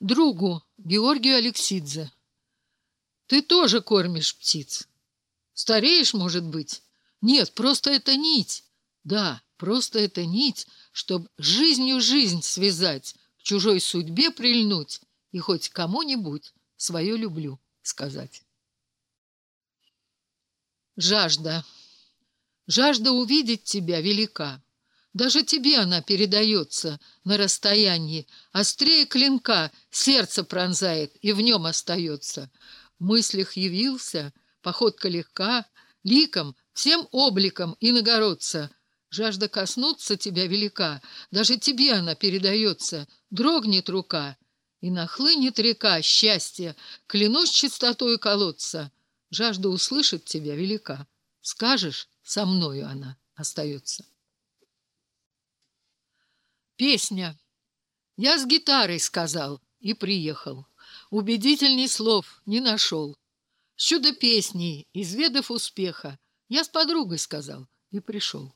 Другу Георгию Алексидзе. Ты тоже кормишь птиц. Стареешь, может быть? Нет, просто это нить. Да, просто это нить, чтобы жизнью жизнь связать, к чужой судьбе прильнуть и хоть кому-нибудь свое люблю сказать. Жажда. Жажда увидеть тебя велика. Даже тебе она передается на расстоянии. Острее клинка сердце пронзает и в нем остается. В мыслях явился, походка легка, ликом, всем обликом иногородца. Жажда коснуться тебя велика, даже тебе она передается. Дрогнет рука, и нахлынет река счастья, клянусь чистотою колодца. Жажда услышать тебя велика. Скажешь, со мною она остается. Песня. Я с гитарой сказал и приехал. Убедительней слов не нашел. С чудо песней, изведав успеха, я с подругой сказал и пришел.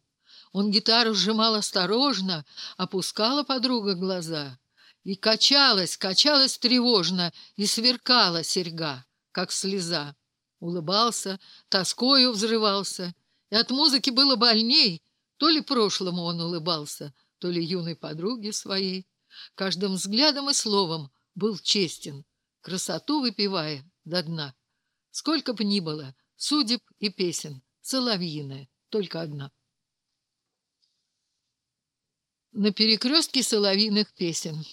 Он гитару сжимал осторожно, опускала подруга глаза. И качалась, качалась тревожно, и сверкала серьга, как слеза улыбался, тоскою взрывался, и от музыки было больней. То ли прошлому он улыбался, то ли юной подруге своей. Каждым взглядом и словом был честен, красоту выпивая до дна. Сколько бы ни было судеб и песен, соловьиная, только одна. На перекрестке соловьиных песен.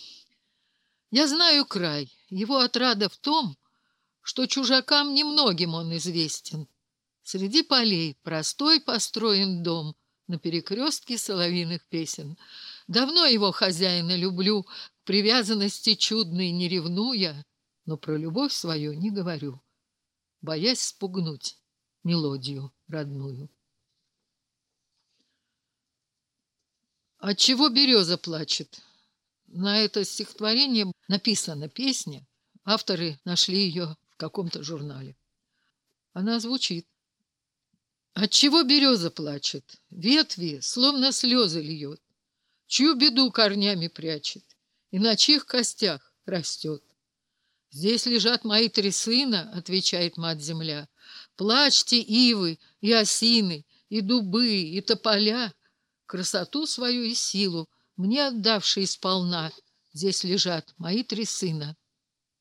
Я знаю край, его отрада в том, что чужакам немногим он известен. Среди полей простой построен дом на перекрестке соловиных песен. Давно его хозяина люблю, к привязанности чудной не ревнуя, но про любовь свою не говорю, боясь спугнуть мелодию родную. Отчего береза плачет? На это стихотворение написана песня. Авторы нашли ее в каком-то журнале. Она звучит. Отчего береза плачет? Ветви, словно слезы льет. Чью беду корнями прячет? И на чьих костях растет? Здесь лежат мои три сына, отвечает мать-земля. Плачьте ивы и осины, и дубы, и тополя. Красоту свою и силу мне отдавшие сполна. Здесь лежат мои три сына.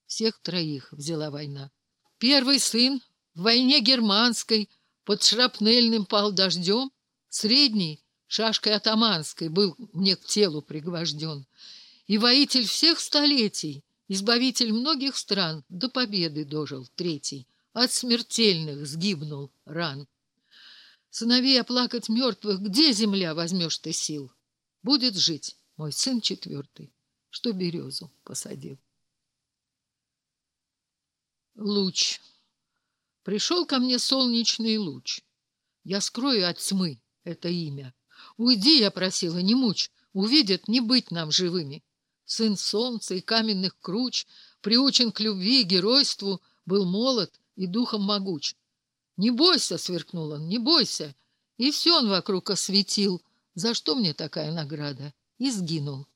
Всех троих взяла война. Первый сын в войне германской под шрапнельным пал дождем. Средний шашкой атаманской был мне к телу пригвожден. И воитель всех столетий, избавитель многих стран, до победы дожил третий, от смертельных сгибнул ран. Сыновей оплакать мертвых, где земля возьмешь ты сил? Будет жить мой сын четвертый, что березу посадил луч. Пришел ко мне солнечный луч. Я скрою от тьмы это имя. Уйди, я просила, не мучь, увидят не быть нам живыми. Сын солнца и каменных круч, приучен к любви и геройству, был молод и духом могуч. «Не бойся!» — сверкнул он, «не бойся!» И все он вокруг осветил. За что мне такая награда? И сгинул.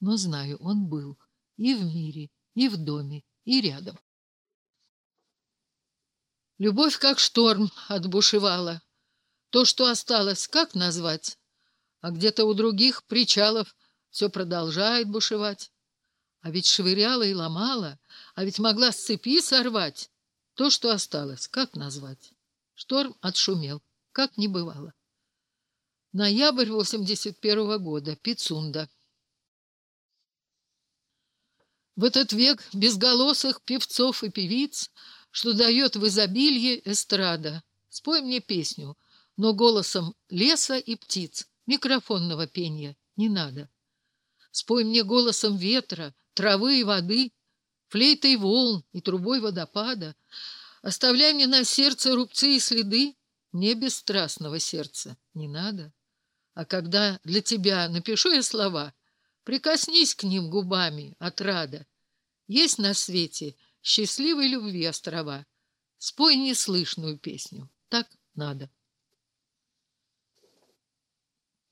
Но знаю, он был и в мире, и в доме, и рядом. Любовь как шторм отбушевала. То, что осталось, как назвать? А где-то у других причалов все продолжает бушевать. А ведь швыряла и ломала, а ведь могла с цепи сорвать. То, что осталось, как назвать? Шторм отшумел, как не бывало. Ноябрь 81 -го года. Пицунда. В этот век безголосых певцов и певиц что дает в изобилии эстрада. Спой мне песню, но голосом леса и птиц, микрофонного пения не надо. Спой мне голосом ветра, травы и воды, флейтой волн и трубой водопада. Оставляй мне на сердце рубцы и следы, мне бесстрастного сердца не надо. А когда для тебя напишу я слова, прикоснись к ним губами от рада. Есть на свете — счастливой любви острова. Спой неслышную песню. Так надо.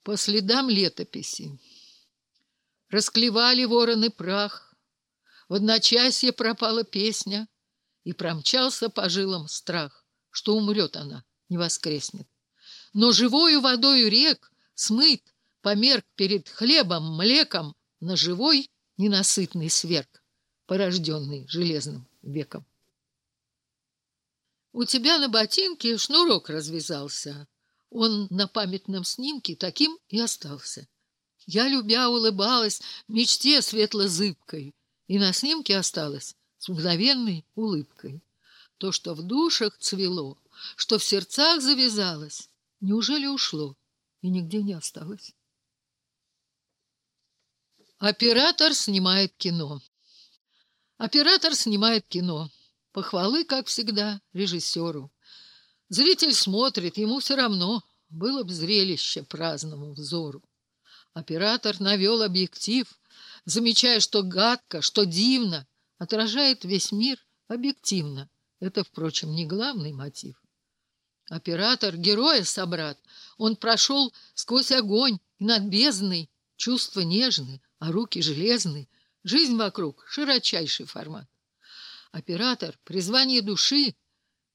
По следам летописи. Расклевали вороны прах, В одночасье пропала песня, и промчался по жилам страх, что умрет она, не воскреснет. Но живою водою рек смыт, померк перед хлебом, млеком на живой ненасытный сверг, порожденный железным веком. У тебя на ботинке шнурок развязался. Он на памятном снимке таким и остался. Я, любя, улыбалась мечте светло-зыбкой, и на снимке осталась с мгновенной улыбкой. То, что в душах цвело, что в сердцах завязалось, неужели ушло и нигде не осталось? Оператор снимает кино. Оператор снимает кино. Похвалы, как всегда, режиссеру. Зритель смотрит, ему все равно, было бы зрелище праздному взору. Оператор навел объектив, замечая, что гадко, что дивно, отражает весь мир объективно. Это, впрочем, не главный мотив. Оператор героя собрат. Он прошел сквозь огонь и над бездной. Чувства нежные, а руки железные. Жизнь вокруг — широчайший формат. Оператор, призвание души,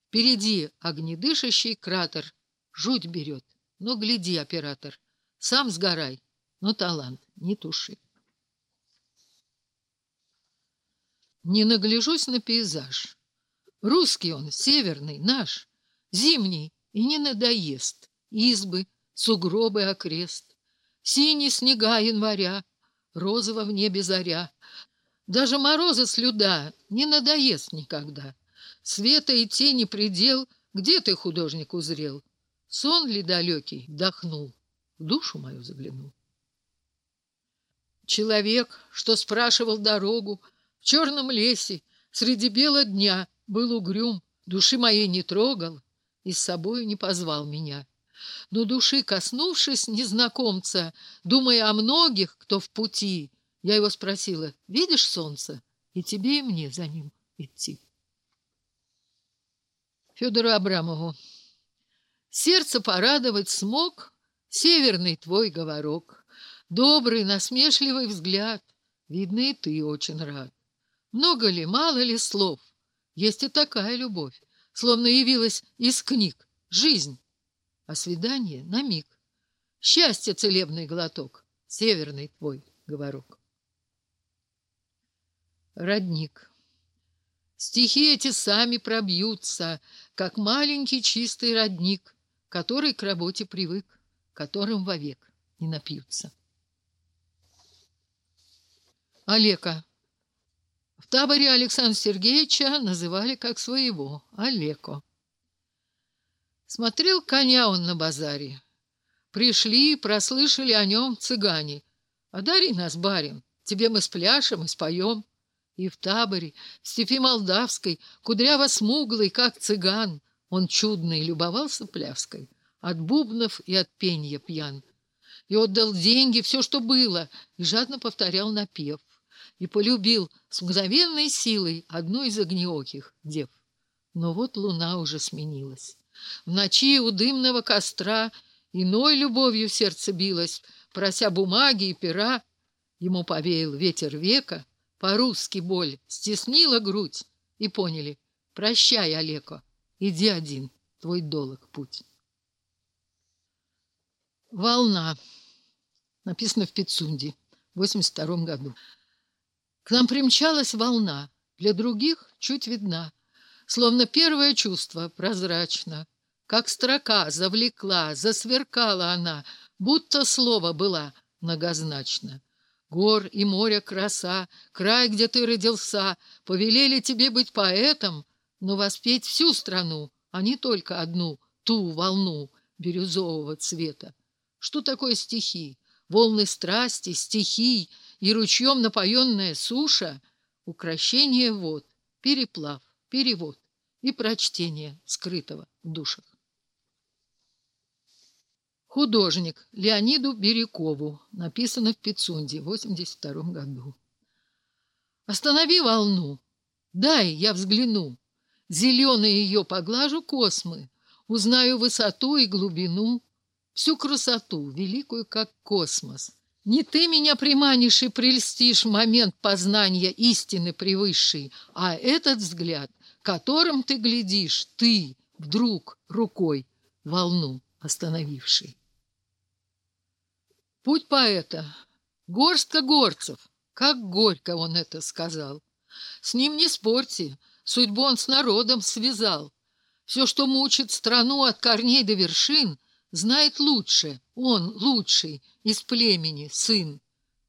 впереди огнедышащий кратер, жуть берет. Но гляди, оператор, сам сгорай, но талант не туши. Не нагляжусь на пейзаж. Русский он, северный, наш, зимний, и не надоест. Избы, сугробы окрест, синие снега января, розово в небе заря, даже мороза слюда не надоест никогда. Света и тени предел, где ты, художник, узрел? Сон ли далекий вдохнул, в душу мою заглянул? Человек, что спрашивал дорогу, в черном лесе, среди бела дня, был угрюм, души моей не трогал и с собою не позвал меня. Но души, коснувшись незнакомца, думая о многих, кто в пути, я его спросила, видишь солнце? И тебе, и мне за ним идти. Федору Абрамову. Сердце порадовать смог северный твой говорок. Добрый, насмешливый взгляд. Видно, и ты очень рад. Много ли, мало ли слов? Есть и такая любовь, словно явилась из книг. Жизнь. А свидание на миг. Счастье целебный глоток. Северный твой говорок родник. Стихи эти сами пробьются, как маленький чистый родник, который к работе привык, которым вовек не напьются. Олега. В таборе Александра Сергеевича называли как своего Олеко. Смотрел коня он на базаре. Пришли, прослышали о нем цыгане. «Одари нас, барин, тебе мы спляшем и споем». И в таборе, в степи молдавской, кудряво-смуглый, как цыган, он чудный любовался пляской, от бубнов и от пенья пьян. И отдал деньги, все, что было, и жадно повторял напев. И полюбил с мгновенной силой одну из огнеоких дев. Но вот луна уже сменилась. В ночи у дымного костра иной любовью сердце билось, прося бумаги и пера. Ему повеял ветер века, по-русски боль стеснила грудь и поняли. Прощай, Олеко, иди один, твой долг путь. Волна. Написано в Пицунде в 82 году. К нам примчалась волна, для других чуть видна, словно первое чувство прозрачно. Как строка завлекла, засверкала она, будто слово была многозначно. Гор и моря краса, край, где ты родился, повелели тебе быть поэтом, но воспеть всю страну, а не только одну, ту волну бирюзового цвета. Что такое стихи? Волны страсти, стихий и ручьем напоенная суша, укращение вод, переплав, перевод и прочтение скрытого в душах. Художник Леониду Бирюкову. Написано в Пицунде в 82 году. Останови волну. Дай, я взгляну. Зеленые ее поглажу космы. Узнаю высоту и глубину. Всю красоту, великую, как космос. Не ты меня приманишь и прельстишь в момент познания истины превысшей, а этот взгляд, которым ты глядишь, ты, вдруг, рукой, волну остановивший. Путь поэта. Горстка горцев. Как горько он это сказал. С ним не спорьте, судьбу он с народом связал. Все, что мучит страну от корней до вершин, знает лучше, он лучший, из племени, сын.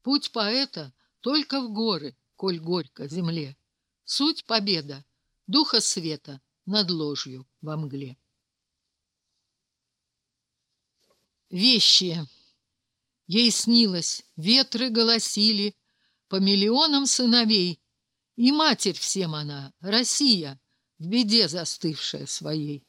Путь поэта только в горы, коль горько земле. Суть победа, духа света над ложью во мгле. Вещи. Ей снилось, ветры голосили по миллионам сыновей, и матерь всем она, Россия, в беде застывшая своей.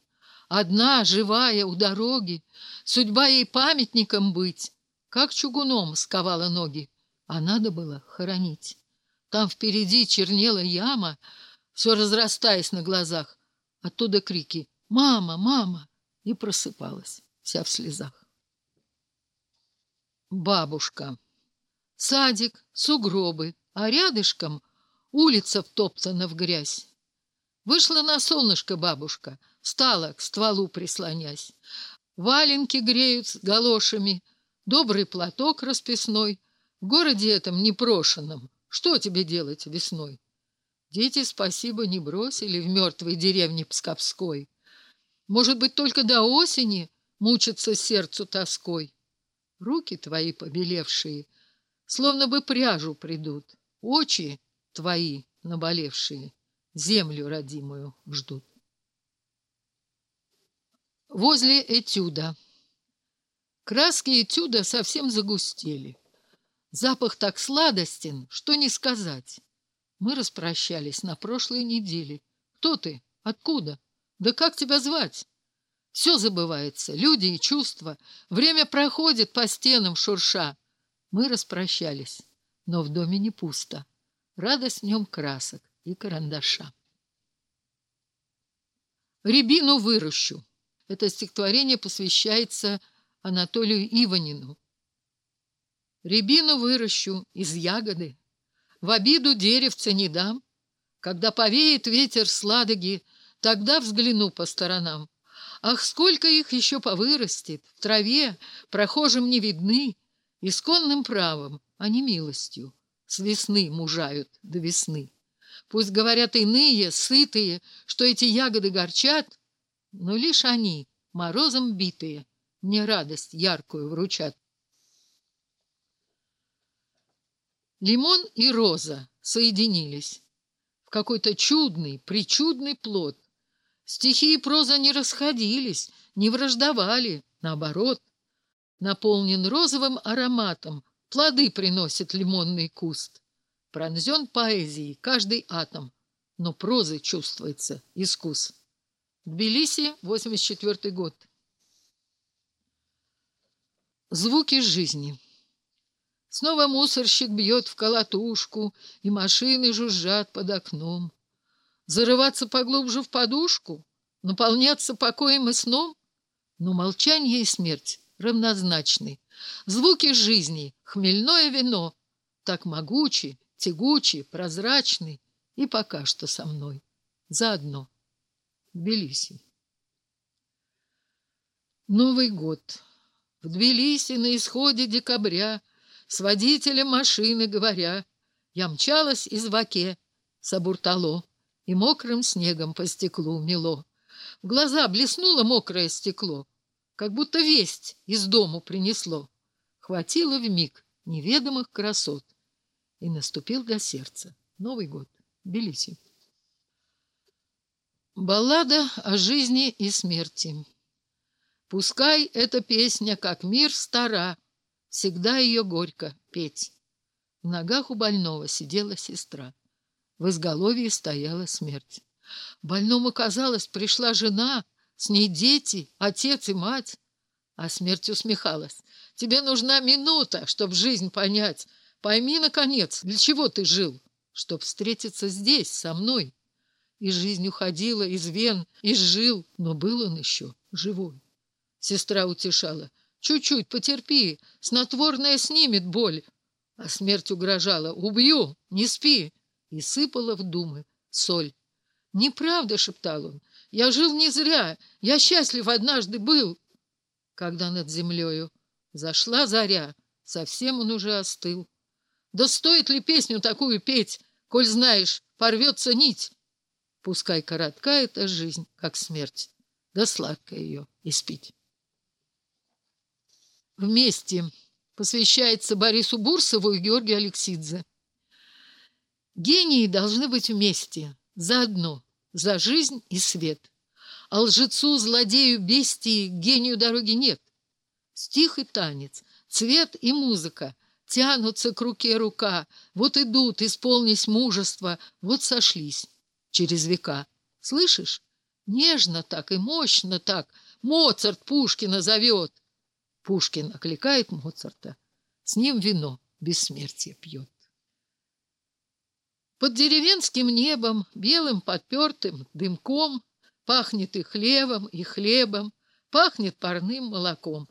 Одна, живая, у дороги, судьба ей памятником быть, как чугуном сковала ноги, а надо было хоронить. Там впереди чернела яма, все разрастаясь на глазах. Оттуда крики «Мама! Мама!» и просыпалась, вся в слезах. Бабушка. Садик, сугробы, а рядышком улица втоптана в грязь. Вышла на солнышко бабушка, встала к стволу прислонясь. Валенки греют с галошами, добрый платок расписной. В городе этом непрошенном что тебе делать весной? Дети, спасибо, не бросили в мертвой деревне Псковской. Может быть, только до осени мучиться сердцу тоской. Руки твои побелевшие, словно бы пряжу придут. Очи твои наболевшие, землю родимую ждут. Возле этюда. Краски этюда совсем загустели. Запах так сладостен, что не сказать. Мы распрощались на прошлой неделе. Кто ты? Откуда? Да как тебя звать? Все забывается, люди и чувства. Время проходит по стенам шурша. Мы распрощались, но в доме не пусто. Радость в нем красок и карандаша. «Рябину выращу». Это стихотворение посвящается Анатолию Иванину. «Рябину выращу из ягоды, в обиду деревца не дам. Когда повеет ветер с ладоги, тогда взгляну по сторонам. Ах, сколько их еще повырастет, в траве, прохожим не видны, исконным правом, а не милостью. С весны мужают до весны. Пусть говорят иные, сытые, что эти ягоды горчат, но лишь они, морозом битые, мне радость яркую вручат. Лимон и роза соединились в какой-то чудный, причудный плод. Стихи и проза не расходились, не враждовали, наоборот. Наполнен розовым ароматом, плоды приносит лимонный куст. Пронзен поэзией каждый атом, но прозы чувствуется искус. Тбилиси, 84 год. Звуки жизни. Снова мусорщик бьет в колотушку, и машины жужжат под окном. Зарываться поглубже в подушку, наполняться покоем и сном? Но молчание и смерть равнозначны. Звуки жизни, хмельное вино, так могучи, тягучи, прозрачны и пока что со мной. Заодно. Тбилиси. Новый год. В Тбилиси на исходе декабря с водителем машины говоря, я мчалась из Ваке, Сабуртало, и мокрым снегом по стеклу мело. В глаза блеснуло мокрое стекло, как будто весть из дому принесло. Хватило в миг неведомых красот, и наступил до сердца Новый год. Белиси. Баллада о жизни и смерти. Пускай эта песня, как мир стара, всегда ее горько петь. В ногах у больного сидела сестра. В изголовье стояла смерть. Больному казалось, пришла жена, с ней дети, отец и мать. А смерть усмехалась. Тебе нужна минута, чтобы жизнь понять. Пойми, наконец, для чего ты жил? Чтоб встретиться здесь, со мной. И жизнь уходила из вен, и жил, но был он еще живой. Сестра утешала. Чуть-чуть потерпи, снотворное снимет боль. А смерть угрожала. Убью, не спи. И сыпала в думы соль. «Неправда», — шептал он, — «я жил не зря, я счастлив однажды был». Когда над землею зашла заря, совсем он уже остыл. Да стоит ли песню такую петь, коль знаешь, порвется нить? Пускай коротка эта жизнь, как смерть, да сладко ее испить. Вместе посвящается Борису Бурсову и Георгию Алексидзе. Гении должны быть вместе, заодно, за жизнь и свет. А лжецу, злодею, бестии, гению дороги нет. Стих и танец, цвет и музыка тянутся к руке рука, вот идут, исполнись мужества, вот сошлись через века. Слышишь? Нежно так и мощно так Моцарт Пушкина зовет. Пушкин окликает Моцарта, с ним вино бессмертие пьет. Под деревенским небом, белым подпертым дымком, пахнет и хлебом, и хлебом, пахнет парным молоком.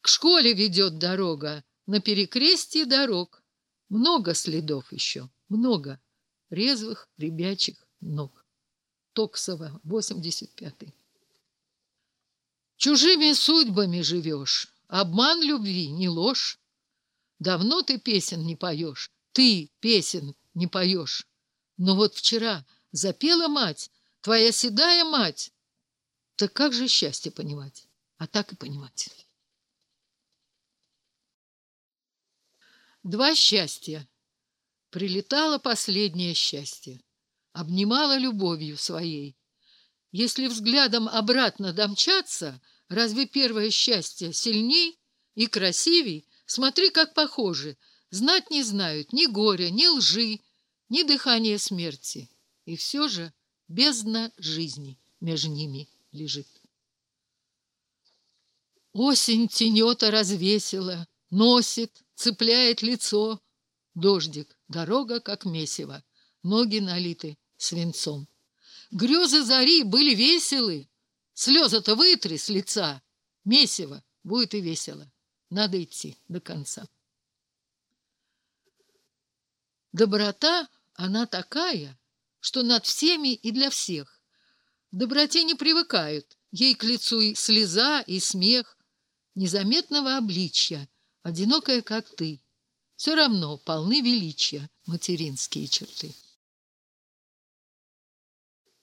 К школе ведет дорога, на перекрестии дорог. Много следов еще, много резвых ребячих ног. Токсова, 85-й. Чужими судьбами живешь, обман любви не ложь. Давно ты песен не поешь, ты песен не поешь. Но вот вчера запела мать, твоя седая мать. Так как же счастье понимать? А так и понимать. Два счастья. Прилетало последнее счастье. Обнимала любовью своей. Если взглядом обратно домчаться, разве первое счастье сильней и красивей? Смотри, как похожи. Знать не знают ни горя, ни лжи, ни дыхания смерти. И все же бездна жизни между ними лежит. Осень тенета развесила, носит, цепляет лицо. Дождик, дорога как месиво, ноги налиты свинцом. Грезы зари были веселы, слезы-то вытри с лица. Месиво будет и весело. Надо идти до конца. Доброта, она такая, что над всеми и для всех. Доброте не привыкают, ей к лицу и слеза, и смех. Незаметного обличья, одинокая, как ты. Все равно полны величия материнские черты.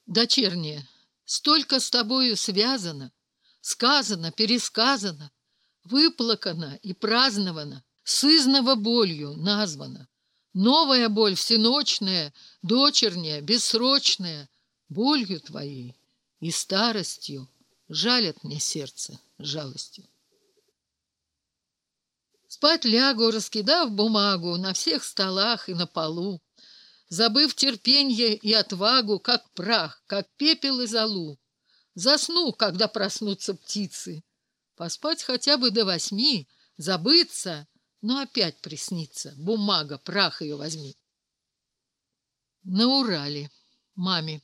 Дочерняя, столько с тобою связано, сказано, пересказано, выплакано и праздновано, сызново болью названо. Новая боль всеночная, дочерняя, бессрочная, болью твоей и старостью жалят мне сердце жалостью. Спать лягу, раскидав бумагу на всех столах и на полу, забыв терпенье и отвагу, как прах, как пепел и золу. Засну, когда проснутся птицы. Поспать хотя бы до восьми, забыться но опять приснится. Бумага, прах ее возьми. На Урале. Маме.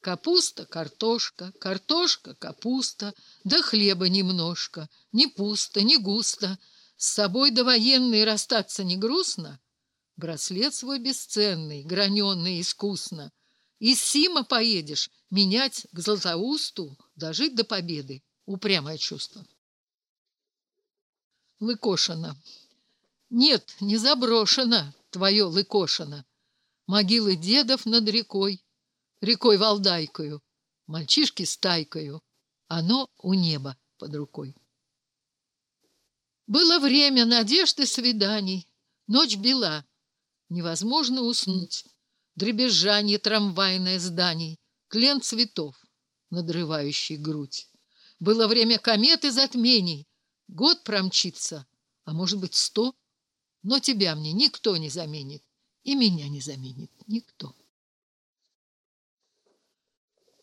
Капуста, картошка, картошка, капуста, да хлеба немножко, не пусто, не густо. С собой до военной расстаться не грустно? Браслет свой бесценный, граненый искусно. Из Сима поедешь, менять к Златоусту, дожить до победы. Упрямое чувство. Лыкошина. Нет, не заброшено твое Лыкошино. Могилы дедов над рекой, рекой Валдайкою, мальчишки стайкою, оно у неба под рукой. Было время надежды свиданий, ночь бела, невозможно уснуть, дребезжание трамвайное зданий, тлен цветов, надрывающий грудь. Было время кометы затмений, год промчится, а может быть сто — но тебя мне никто не заменит, и меня не заменит никто.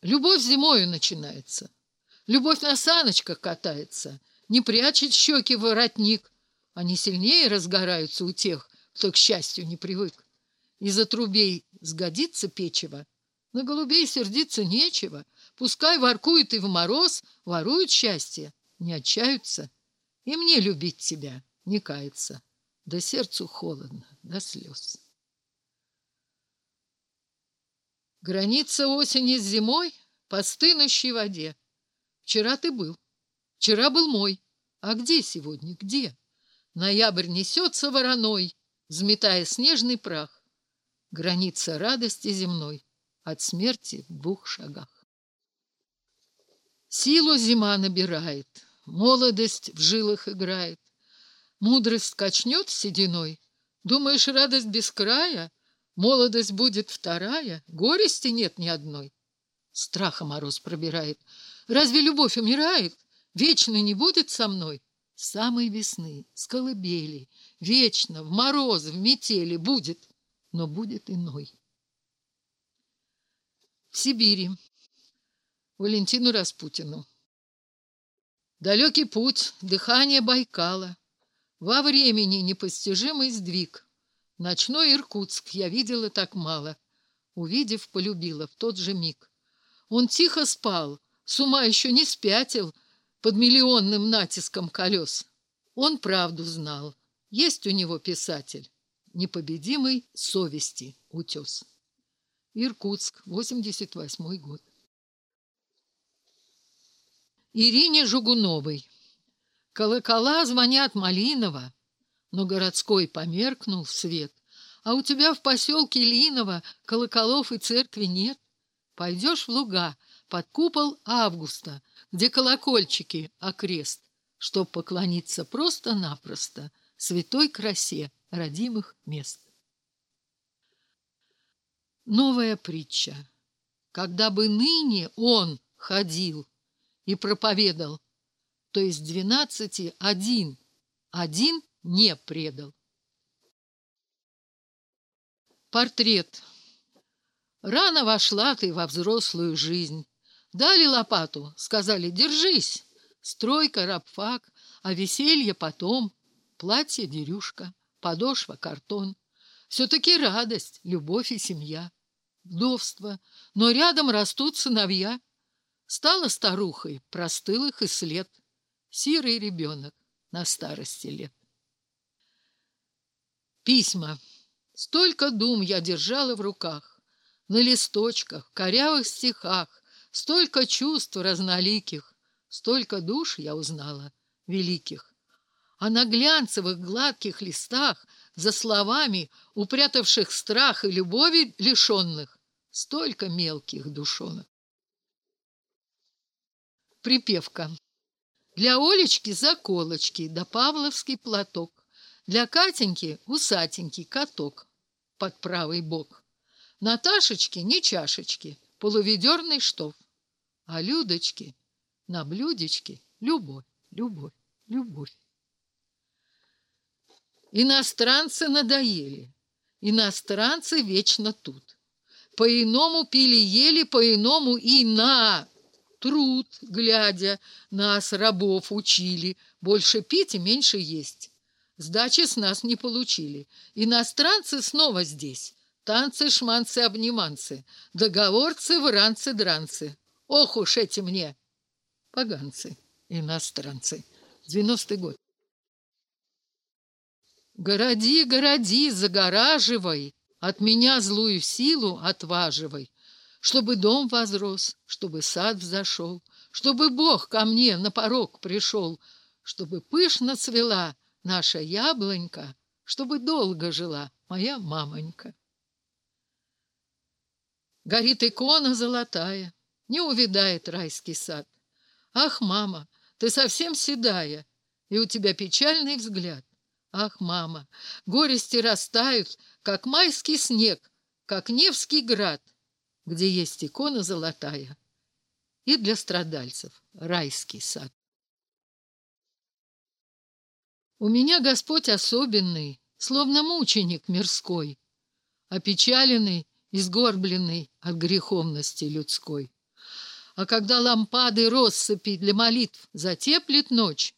Любовь зимою начинается. Любовь на саночках катается, не прячет щеки в воротник. Они сильнее разгораются у тех, кто к счастью не привык. Из-за трубей сгодится печево, на голубей сердиться нечего. Пускай воркует и в мороз, воруют счастье, не отчаются. И мне любить тебя, не каяться. Да сердцу холодно, до слез. Граница осени с зимой по стынущей воде. Вчера ты был, вчера был мой. А где сегодня, где? Ноябрь несется вороной, взметая снежный прах. Граница радости земной от смерти в двух шагах. Силу зима набирает, молодость в жилах играет. Мудрость качнет сединой. Думаешь, радость без края? Молодость будет вторая, горести нет ни одной. Страха мороз пробирает. Разве любовь умирает? Вечно не будет со мной? С самой весны, с колыбели, вечно, в мороз, в метели будет, но будет иной. В Сибири. Валентину Распутину. Далекий путь, дыхание Байкала. Во времени непостижимый сдвиг. Ночной Иркутск я видела так мало. Увидев, полюбила в тот же миг. Он тихо спал, с ума еще не спятил под миллионным натиском колес. Он правду знал. Есть у него писатель. Непобедимый совести утес. Иркутск, 88 год. Ирине Жугуновой. Колокола звонят Малинова но городской померкнул свет. А у тебя в поселке Линово колоколов и церкви нет. Пойдешь в луга под купол Августа, где колокольчики окрест, чтоб поклониться просто-напросто святой красе родимых мест. Новая притча. Когда бы ныне он ходил и проповедал, то есть двенадцати один, один не предал. Портрет. Рано вошла ты во взрослую жизнь. Дали лопату, сказали «держись». Стройка, рабфак, а веселье потом. Платье, дерюшка, подошва, картон. Все-таки радость, любовь и семья. Вдовство, но рядом растут сыновья. Стала старухой, простыл их и след. Сирый ребенок на старости лет. Письма. Столько дум я держала в руках, на листочках, корявых стихах, столько чувств разноликих, столько душ я узнала, великих. А на глянцевых гладких листах, за словами, упрятавших страх и любови лишенных, столько мелких душонок. Припевка. Для Олечки заколочки да павловский платок. Для Катеньки усатенький каток под правый бок. Наташечки не чашечки, полуведерный штоф. А Людочки на блюдечке любовь, любовь, любовь. Иностранцы надоели, иностранцы вечно тут. По-иному пили-ели, по-иному и на труд, глядя, нас, рабов, учили. Больше пить и меньше есть. Сдачи с нас не получили. Иностранцы снова здесь. Танцы, шманцы, обниманцы. Договорцы, вранцы, дранцы. Ох уж эти мне! Поганцы, иностранцы. Девяностый год. Городи, городи, загораживай, От меня злую силу отваживай, Чтобы дом возрос, чтобы сад взошел, Чтобы Бог ко мне на порог пришел, Чтобы пышно цвела — наша яблонька, чтобы долго жила моя мамонька. Горит икона золотая, не увидает райский сад. Ах, мама, ты совсем седая, и у тебя печальный взгляд. Ах, мама, горести растают, как майский снег, как Невский град, где есть икона золотая, и для страдальцев райский сад. У меня Господь особенный, словно мученик мирской, опечаленный и сгорбленный от греховности людской. А когда лампады россыпи для молитв затеплит ночь,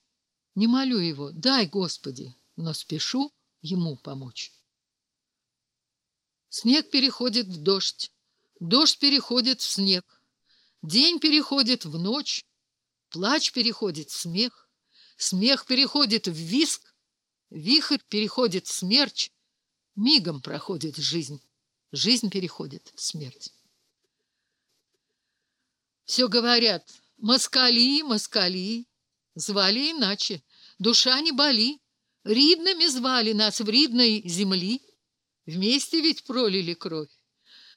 не молю его, дай, Господи, но спешу ему помочь. Снег переходит в дождь, дождь переходит в снег, день переходит в ночь, плач переходит в смех, Смех переходит в виск, вихрь переходит в смерч, мигом проходит жизнь, жизнь переходит в смерть. Все говорят, москали, москали, звали иначе, душа не боли, ридными звали нас в ридной земли, вместе ведь пролили кровь.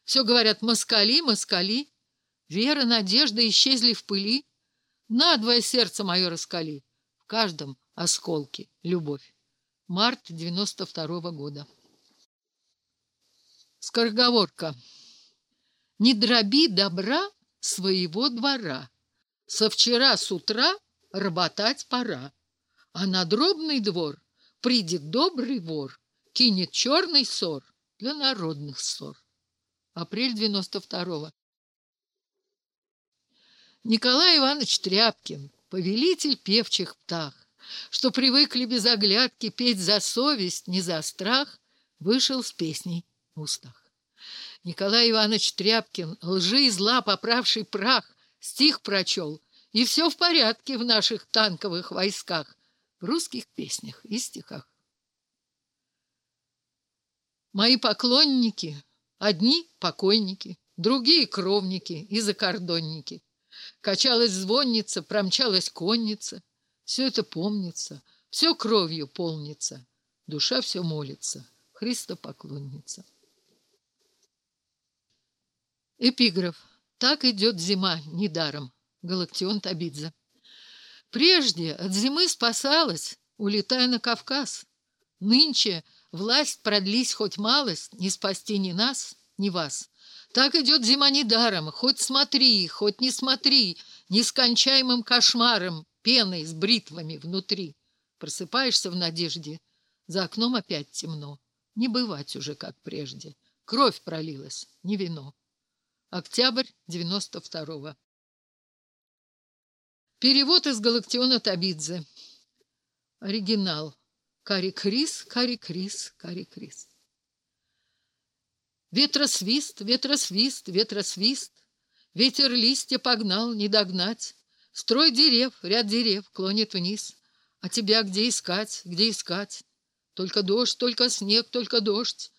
Все говорят, москали, москали, вера, надежда исчезли в пыли, надвое сердце мое раскали, в каждом осколке любовь. Март 92 -го года. Скороговорка. Не дроби добра своего двора. Со вчера с утра работать пора. А на дробный двор придет добрый вор, кинет черный ссор для народных ссор. Апрель 92-го. Николай Иванович Тряпкин, повелитель певчих птах, что привыкли без оглядки петь за совесть, не за страх, вышел с песней в устах. Николай Иванович Тряпкин, лжи и зла поправший прах, стих прочел, и все в порядке в наших танковых войсках, в русских песнях и стихах. Мои поклонники, одни покойники, другие кровники и закордонники. Качалась звонница, промчалась конница. Все это помнится, все кровью полнится, душа все молится, Христа поклонница. Эпиграф. Так идет зима недаром. Галактион Табидзе. Прежде от зимы спасалась, улетая на Кавказ. Нынче власть продлись хоть малость, не спасти ни нас, ни вас. Так идет зима недаром, хоть смотри, хоть не смотри, нескончаемым кошмаром, пеной с бритвами внутри. Просыпаешься в надежде, за окном опять темно. Не бывать уже, как прежде. Кровь пролилась, не вино. Октябрь 92-го. Перевод из Галактиона Табидзе. Оригинал. Кари Крис, Кари Крис, Кари Крис. Ветросвист, ветросвист, ветросвист. Ветер листья погнал, не догнать. Строй дерев, ряд дерев клонит вниз. А тебя где искать, где искать? Только дождь, только снег, только дождь.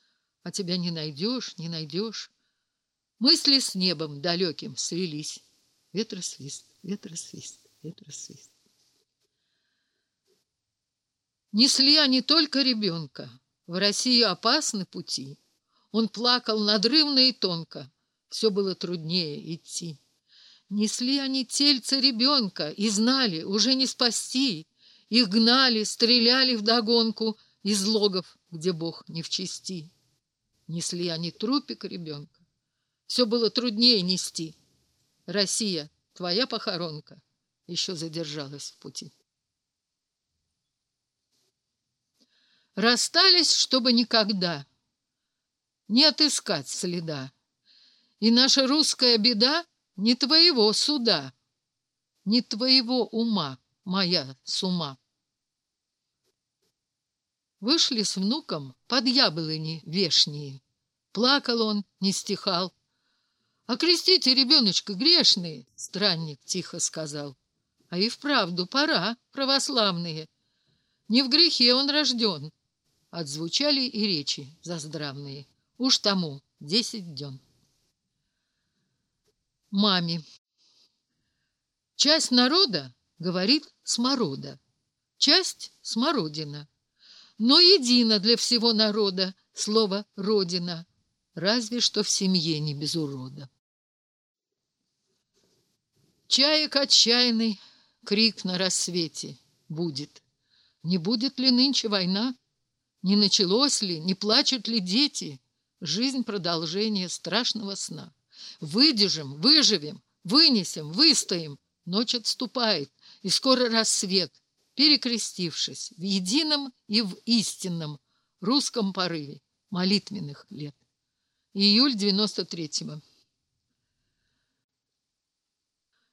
А тебя не найдешь, не найдешь. Мысли с небом далеким свелись. Ветросвист, ветросвист, ветросвист. Несли они только ребенка. В Россию опасны пути. Он плакал надрывно и тонко. Все было труднее идти. Несли они тельце ребенка и знали, уже не спасти. Их гнали, стреляли вдогонку из логов, где Бог не в чести. Несли они трупик ребенка. Все было труднее нести. Россия, твоя похоронка еще задержалась в пути. Расстались, чтобы никогда не отыскать следа. И наша русская беда не твоего суда, не твоего ума, моя с ума. Вышли с внуком под яблони вешние. Плакал он, не стихал, «Окрестите ребеночка грешные!» — странник тихо сказал. «А и вправду пора, православные! Не в грехе он рожден!» Отзвучали и речи заздравные. Уж тому десять дён. Маме. Часть народа говорит сморода, часть — смородина. Но едино для всего народа слово «родина», разве что в семье не без урода. Чаек отчаянный крик на рассвете будет. Не будет ли нынче война? Не началось ли, не плачут ли дети? Жизнь — продолжение страшного сна. Выдержим, выживем, вынесем, выстоим. Ночь отступает, и скоро рассвет, перекрестившись в едином и в истинном русском порыве молитвенных лет. Июль 93-го.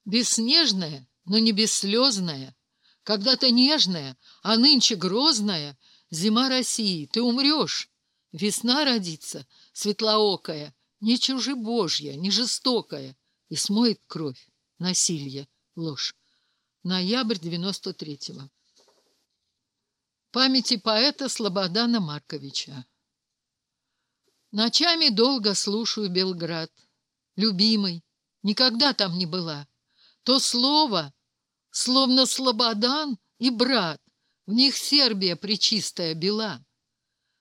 Бесснежная, но не бесслезная, когда-то нежная, а нынче грозная, зима России, ты умрешь. Весна родится, светлоокая, не чужебожья, не жестокая, и смоет кровь, насилие, ложь. Ноябрь девяносто третьего. Памяти поэта Слободана Марковича. Ночами долго слушаю Белград. Любимый, никогда там не была. То слово, словно Слободан и брат, в них Сербия причистая бела.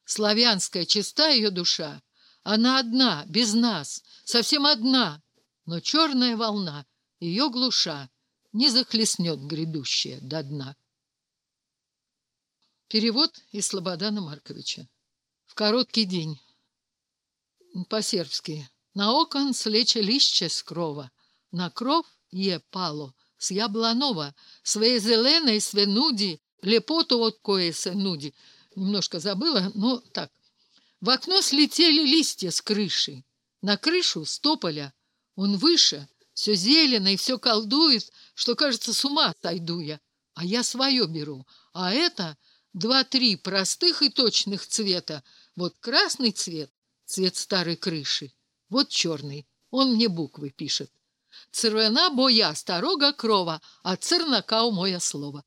Славянская чиста ее душа, она одна, без нас, совсем одна, но черная волна, ее глуша, не захлестнет грядущее до дна. Перевод из Слободана Марковича. В короткий день. По-сербски. На окон слече лище с крова, на кров je palo с яблонова, своей зеленой свенуди, лепоту от кое се нуди. Немножко забыла, но так. В окно слетели листья с крыши. На крышу стополя. Он выше, все зелено и все колдует, что, кажется, с ума сойду я. А я свое беру. А это два-три простых и точных цвета. Вот красный цвет, цвет старой крыши. Вот черный, он мне буквы пишет. Цервена боя старого крова, а цернака у моя слово.